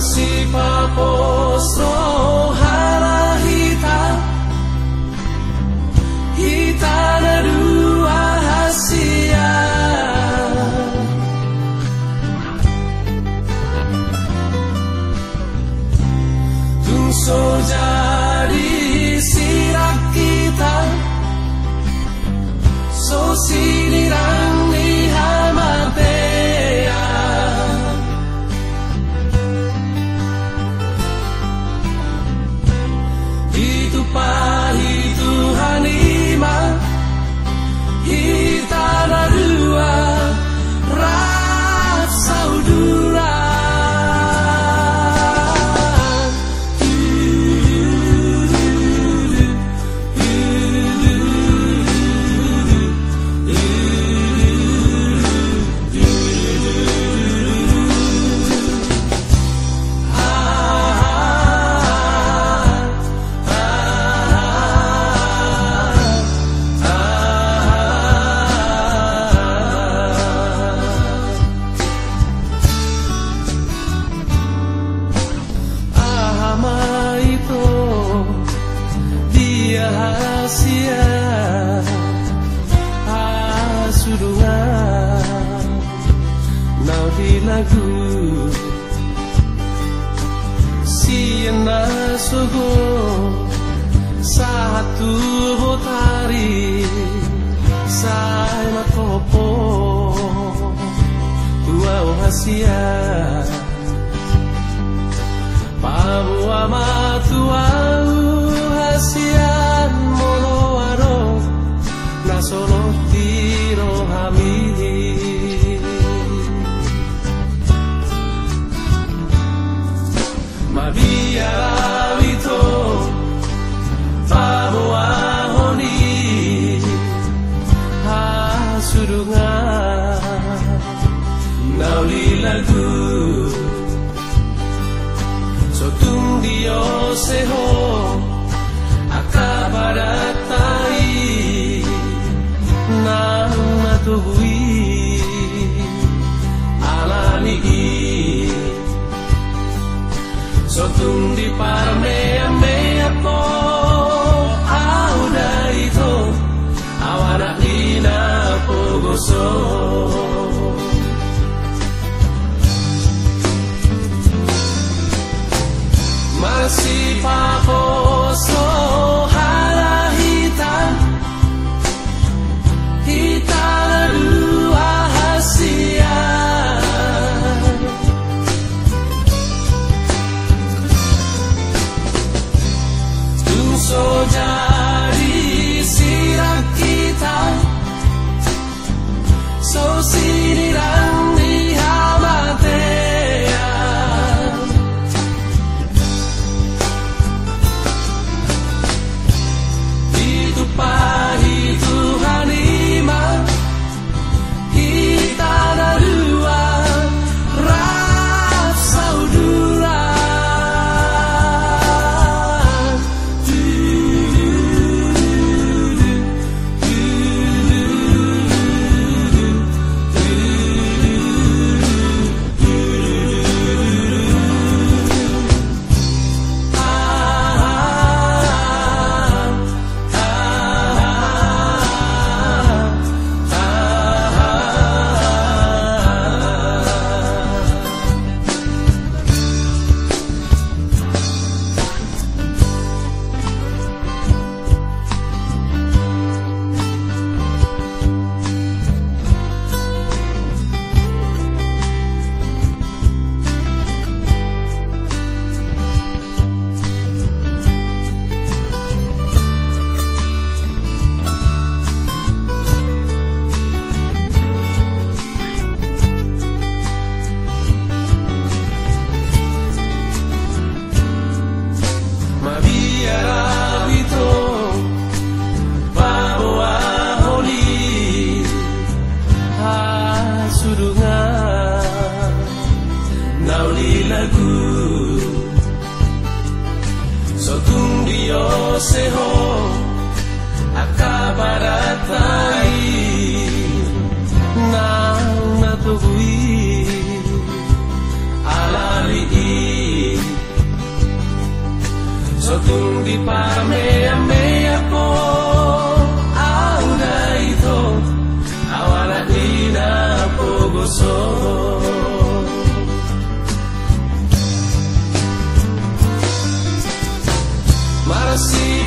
si paposo hara kita hita dua hasia. Tungso jadi sirak kita. So satu tari sai makopo tua ohasia ama tua di Sotum di parme a me a po Au da ito Awana ina pogoso você acabará trair na alma do ruir, alari. Sotundi para meia meia a aura e dor, a hora irá pogo sol. see